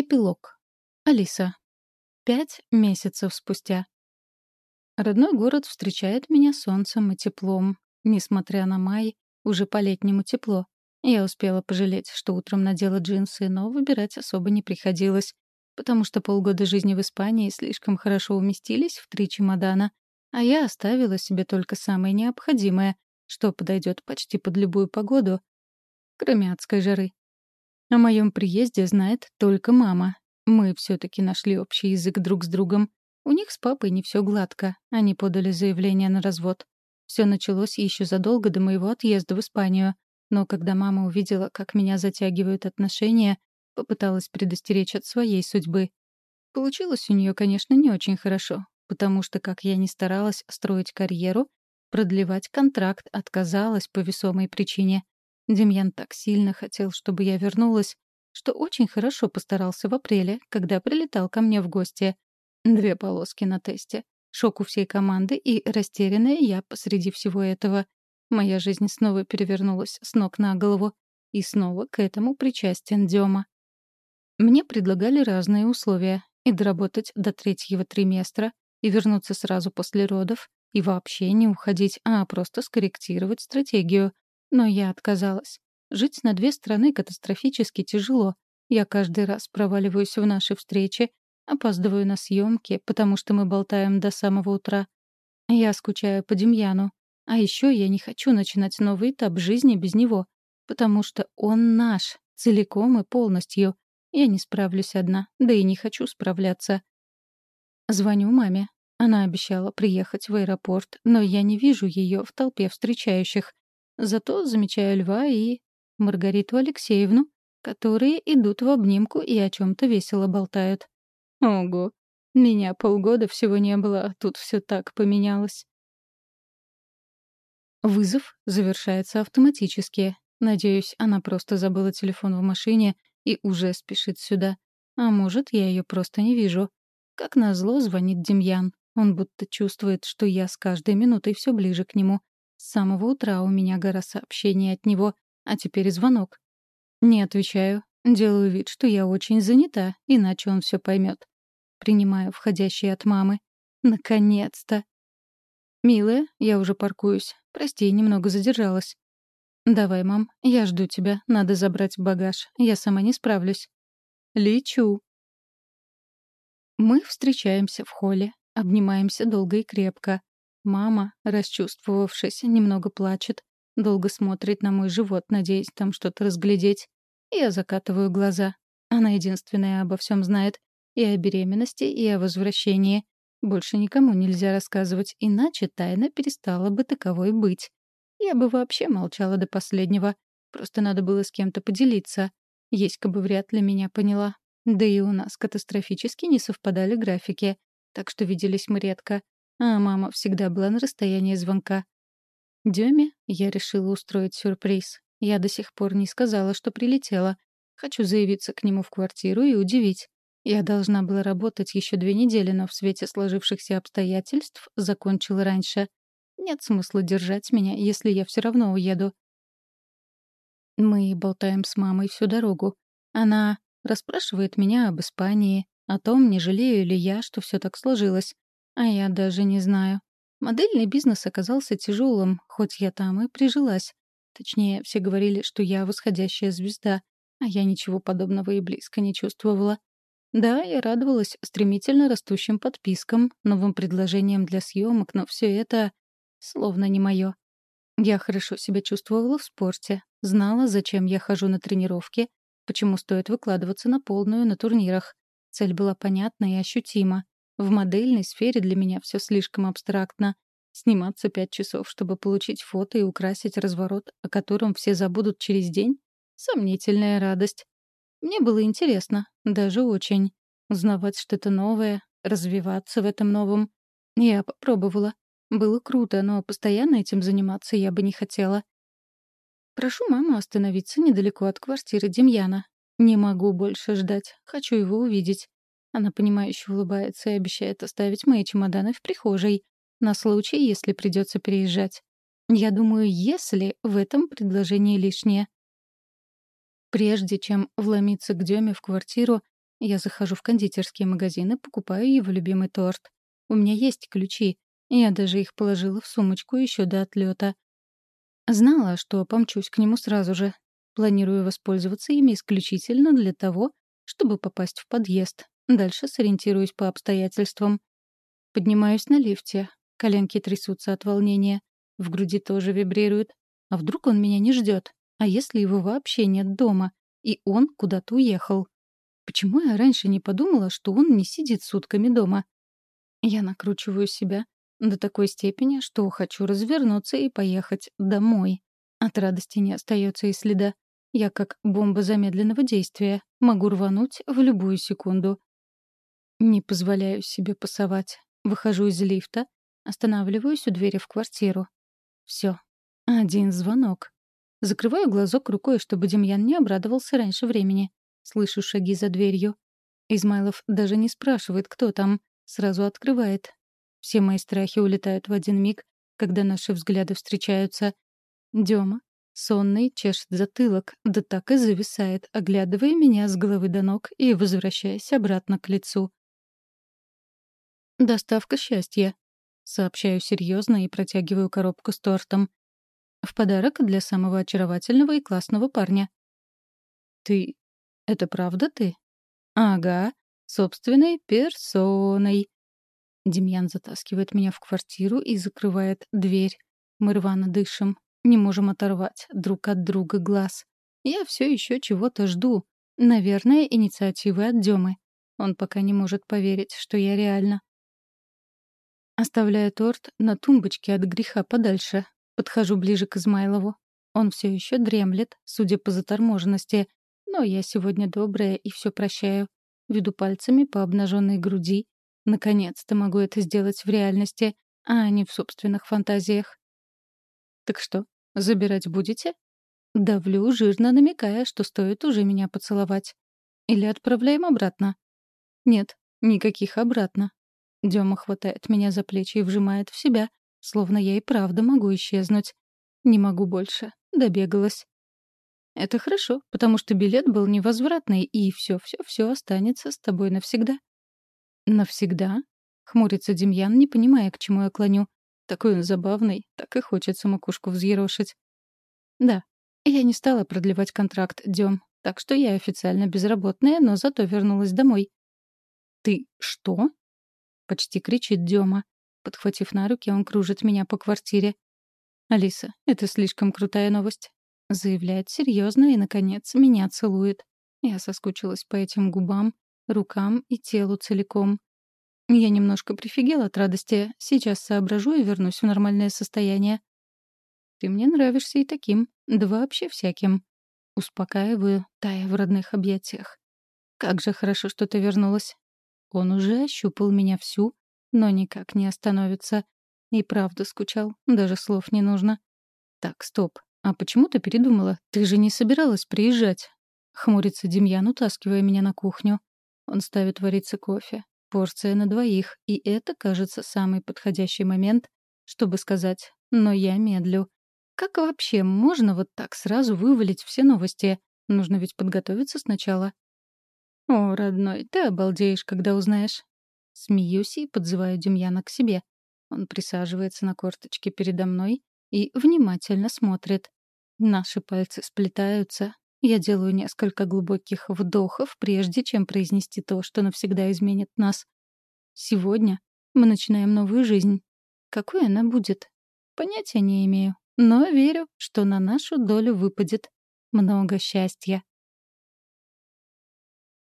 Эпилог. Алиса. Пять месяцев спустя. Родной город встречает меня солнцем и теплом. Несмотря на май, уже по-летнему тепло. Я успела пожалеть, что утром надела джинсы, но выбирать особо не приходилось, потому что полгода жизни в Испании слишком хорошо уместились в три чемодана, а я оставила себе только самое необходимое, что подойдет почти под любую погоду, кроме адской жары. О моем приезде знает только мама. Мы все-таки нашли общий язык друг с другом. У них с папой не все гладко. Они подали заявление на развод. Все началось еще задолго до моего отъезда в Испанию. Но когда мама увидела, как меня затягивают отношения, попыталась предостеречь от своей судьбы. Получилось у нее, конечно, не очень хорошо, потому что, как я ни старалась строить карьеру, продлевать контракт отказалась по весомой причине. Демьян так сильно хотел, чтобы я вернулась, что очень хорошо постарался в апреле, когда прилетал ко мне в гости. Две полоски на тесте. Шок у всей команды и растерянная я посреди всего этого. Моя жизнь снова перевернулась с ног на голову. И снова к этому причастен Дема. Мне предлагали разные условия. И доработать до третьего триместра, и вернуться сразу после родов, и вообще не уходить, а просто скорректировать стратегию — но я отказалась. Жить на две страны катастрофически тяжело. Я каждый раз проваливаюсь в наши встречи, опаздываю на съемки, потому что мы болтаем до самого утра. Я скучаю по Демьяну. А еще я не хочу начинать новый этап жизни без него, потому что он наш, целиком и полностью. Я не справлюсь одна, да и не хочу справляться. Звоню маме. Она обещала приехать в аэропорт, но я не вижу ее в толпе встречающих. Зато замечаю Льва и Маргариту Алексеевну, которые идут в обнимку и о чем то весело болтают. Ого, меня полгода всего не было, а тут все так поменялось. Вызов завершается автоматически. Надеюсь, она просто забыла телефон в машине и уже спешит сюда. А может, я ее просто не вижу. Как назло звонит Демьян. Он будто чувствует, что я с каждой минутой все ближе к нему. С самого утра у меня гора сообщений от него, а теперь звонок. Не отвечаю. Делаю вид, что я очень занята, иначе он все поймет. Принимаю входящий от мамы. Наконец-то. «Милая, я уже паркуюсь. Прости, немного задержалась». «Давай, мам, я жду тебя. Надо забрать багаж. Я сама не справлюсь». «Лечу». Мы встречаемся в холле, обнимаемся долго и крепко. Мама, расчувствовавшись, немного плачет, долго смотрит на мой живот, надеясь там что-то разглядеть. Я закатываю глаза. Она единственная обо всем знает. И о беременности, и о возвращении. Больше никому нельзя рассказывать, иначе тайна перестала бы таковой быть. Я бы вообще молчала до последнего. Просто надо было с кем-то поделиться. Еська бы вряд ли меня поняла. Да и у нас катастрофически не совпадали графики. Так что виделись мы редко а мама всегда была на расстоянии звонка. Дёме я решила устроить сюрприз. Я до сих пор не сказала, что прилетела. Хочу заявиться к нему в квартиру и удивить. Я должна была работать еще две недели, но в свете сложившихся обстоятельств закончила раньше. Нет смысла держать меня, если я все равно уеду. Мы болтаем с мамой всю дорогу. Она расспрашивает меня об Испании, о том, не жалею ли я, что все так сложилось. А я даже не знаю. Модельный бизнес оказался тяжелым, хоть я там и прижилась. Точнее, все говорили, что я восходящая звезда, а я ничего подобного и близко не чувствовала. Да, я радовалась стремительно растущим подпискам, новым предложениям для съемок, но все это словно не мое. Я хорошо себя чувствовала в спорте, знала, зачем я хожу на тренировки, почему стоит выкладываться на полную на турнирах. Цель была понятна и ощутима. В модельной сфере для меня все слишком абстрактно. Сниматься пять часов, чтобы получить фото и украсить разворот, о котором все забудут через день — сомнительная радость. Мне было интересно, даже очень. Узнавать что-то новое, развиваться в этом новом. Я попробовала. Было круто, но постоянно этим заниматься я бы не хотела. Прошу маму остановиться недалеко от квартиры Демьяна. Не могу больше ждать, хочу его увидеть. Она понимающе улыбается и обещает оставить мои чемоданы в прихожей на случай, если придется переезжать. Я думаю, если в этом предложении лишнее. Прежде чем вломиться к Деме в квартиру, Я захожу в кондитерские магазины, покупаю его любимый торт. У меня есть ключи. Я даже их положила в сумочку еще до отлета. Знала, что помчусь к нему сразу же. Планирую воспользоваться ими исключительно для того, чтобы попасть в подъезд. Дальше сориентируюсь по обстоятельствам. Поднимаюсь на лифте. Коленки трясутся от волнения. В груди тоже вибрирует. А вдруг он меня не ждет? А если его вообще нет дома? И он куда-то уехал? Почему я раньше не подумала, что он не сидит сутками дома? Я накручиваю себя до такой степени, что хочу развернуться и поехать домой. От радости не остается и следа. Я как бомба замедленного действия. Могу рвануть в любую секунду. Не позволяю себе пасовать. Выхожу из лифта, останавливаюсь у двери в квартиру. Все. Один звонок. Закрываю глазок рукой, чтобы Демьян не обрадовался раньше времени. Слышу шаги за дверью. Измайлов даже не спрашивает, кто там. Сразу открывает. Все мои страхи улетают в один миг, когда наши взгляды встречаются. Дема, сонный, чешет затылок, да так и зависает, оглядывая меня с головы до ног и возвращаясь обратно к лицу. «Доставка счастья», — сообщаю серьезно и протягиваю коробку с тортом. В подарок для самого очаровательного и классного парня. «Ты это правда ты? Ага, собственной персоной. Демьян затаскивает меня в квартиру и закрывает дверь. Мы рвано дышим, не можем оторвать друг от друга глаз. Я все еще чего-то жду. Наверное, инициативы от Демы. Он пока не может поверить, что я реально. Оставляю торт на тумбочке от греха подальше. Подхожу ближе к Измайлову. Он все еще дремлет, судя по заторможенности, но я сегодня добрая и все прощаю. Веду пальцами по обнаженной груди. Наконец-то могу это сделать в реальности, а не в собственных фантазиях. Так что, забирать будете? Давлю, жирно намекая, что стоит уже меня поцеловать. Или отправляем обратно? Нет, никаких обратно. Дема хватает меня за плечи и вжимает в себя, словно я и правда могу исчезнуть. Не могу больше. Добегалась. Это хорошо, потому что билет был невозвратный, и все-все-все останется с тобой навсегда. Навсегда? Хмурится Демьян, не понимая, к чему я клоню. Такой он забавный, так и хочется макушку взъерошить. Да, я не стала продлевать контракт, Дем, так что я официально безработная, но зато вернулась домой. «Ты что?» — почти кричит Дема. Подхватив на руки, он кружит меня по квартире. «Алиса, это слишком крутая новость. Заявляет серьезно и, наконец, меня целует. Я соскучилась по этим губам, рукам и телу целиком. Я немножко прифигела от радости. Сейчас соображу и вернусь в нормальное состояние. Ты мне нравишься и таким, да вообще всяким. Успокаиваю, тая в родных объятиях. Как же хорошо, что ты вернулась. Он уже ощупал меня всю, но никак не остановится. И правда скучал, даже слов не нужно. Так, стоп. «А почему ты передумала? Ты же не собиралась приезжать?» Хмурится Демьян, утаскивая меня на кухню. Он ставит вариться кофе. Порция на двоих, и это, кажется, самый подходящий момент, чтобы сказать «но я медлю». Как вообще можно вот так сразу вывалить все новости? Нужно ведь подготовиться сначала. «О, родной, ты обалдеешь, когда узнаешь». Смеюсь и подзываю Демьяна к себе. Он присаживается на корточке передо мной и внимательно смотрит. Наши пальцы сплетаются. Я делаю несколько глубоких вдохов, прежде чем произнести то, что навсегда изменит нас. Сегодня мы начинаем новую жизнь. Какой она будет? Понятия не имею, но верю, что на нашу долю выпадет много счастья.